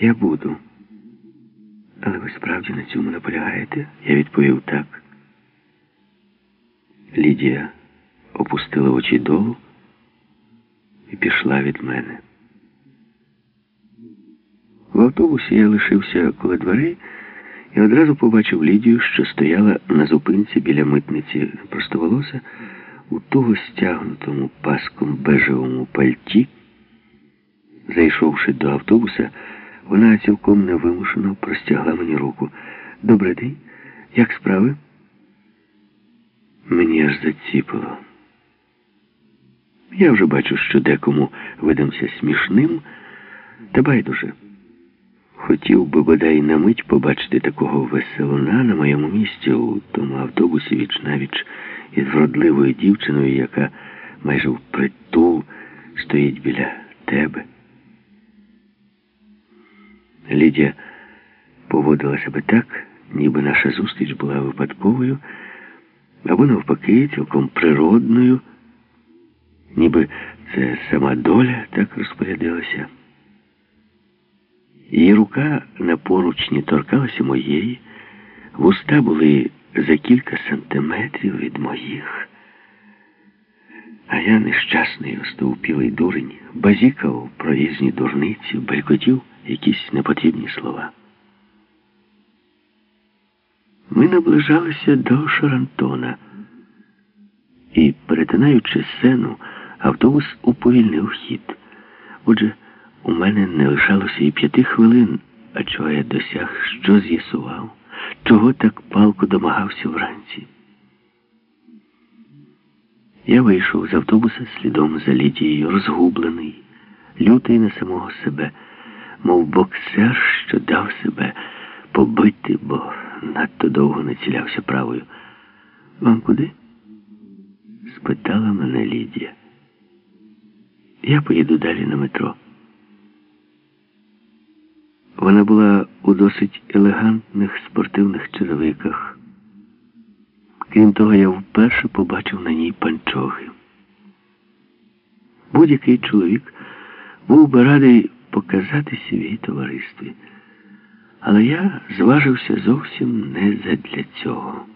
Я буду. Але ви справді на цьому наполягаєте? Я відповів так. Лідія опустила очі долу і пішла від мене. В автобусі я лишився коло дверей і одразу побачив Лідію, що стояла на зупинці біля митниці простоволоса у того стягнутому паском бежевому пальті. Зайшовши до автобуса, вона цілком невимушено простягла мені руку. «Добрий день. Як справи? Мені аж заціпило. Я вже бачу, що декому видамся смішним, та байдуже. Хотів би бодай на мить побачити такого веселуна на моєму місці у тому автобусі віч навіч із вродливою дівчиною, яка майже впритул стоїть біля тебе. Лідія поводила себе так, ніби наша зустріч була випадковою, або навпаки, цілком природною, ніби це сама доля так розпорядилася. Її рука на поручні торкалася моєї, вуста були за кілька сантиметрів від моїх. А я нещасний, остовпілий дурень, базікав про різні дурниці, белькотів якісь непотрібні слова. Ми наближалися до Шарантона і, перетинаючи сцену, автобус уповільнив хід. Отже, у мене не лишалося і п'яти хвилин, а чого я досяг, що з'ясував, чого так палко домагався вранці. Я вийшов з автобуса слідом за Лідією, розгублений, лютий на самого себе, мов боксер, що дав себе побити, бо надто довго не цілявся правою. Вам куди? спитала мене Лідія. Я поїду далі на метро. Вона була у досить елегантних спортивних черевиках. Крім того, я вперше побачив на ній панчохи. Будь-який чоловік був би радий показатися в її товаристві. Але я зважився зовсім не задля цього.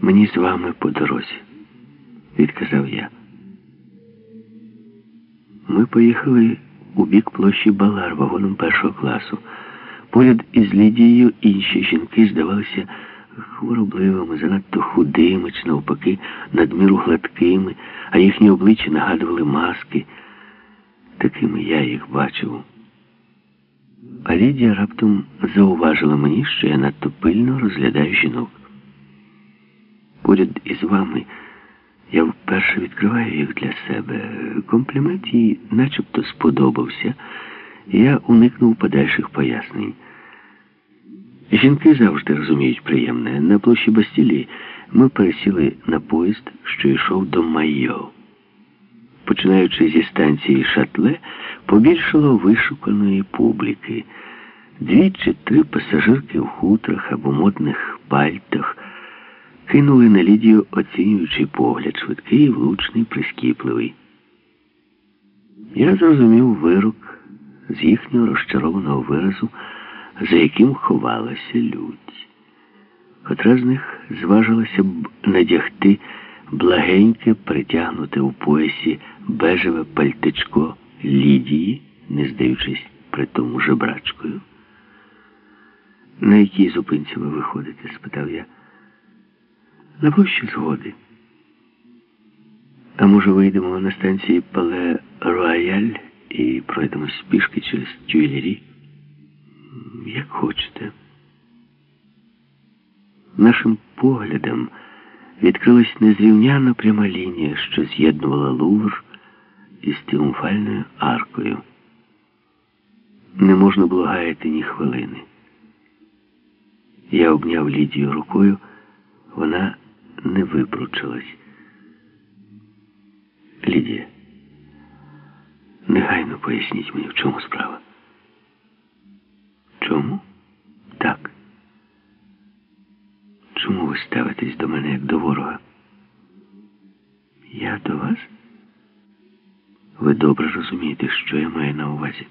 Мені з вами по дорозі, відказав я. Ми поїхали у бік площі Балар вагоном першого класу. Поряд із Лідією інші жінки здавалися хворобливими, занадто худими чи навпаки, надміру гладкими, а їхні обличчя нагадували маски. Такими я їх бачив. А Лідія раптом зауважила мені, що я надто пильно розглядаю жінок. Поряд із вами я вперше відкриваю їх для себе. Комплімент їй начебто сподобався, я уникнув подальших пояснень. Жінки завжди розуміють приємне. На площі Бастілії ми пересіли на поїзд, що йшов до Майо. Починаючи зі станції Шатле, побільшало вишуканої публіки. Дві чи три пасажирки в хутрах або модних пальтах кинули на Лідію оцінюючий погляд, швидкий, і влучний, прискіпливий. Я зрозумів вирок з їхнього розчарованого виразу, за яким ховалася лють. Котра з них зважилася б надягти благеньке, притягнуте у поясі бежеве пальтичко Лідії, не здаючись при тому жебрачкою. На якій зупинці ви виходите? спитав я. На площі згоди. А може вийдемо на станції Пале Рояль і пройдемось пішки через Тюйлері? Як хочете. Нашим поглядом відкрилась незрівняна пряма лінія, що з'єднувала Лувр із тріумфальною аркою. Не можна було гаяти ні хвилини. Я обняв Лідію рукою, вона не випручилась. Лідія, негайно поясніть мені, в чому справа. Чому? Так. Чому ви ставитесь до мене як до ворога? Я до вас? Ви добре розумієте, що я маю на увазі.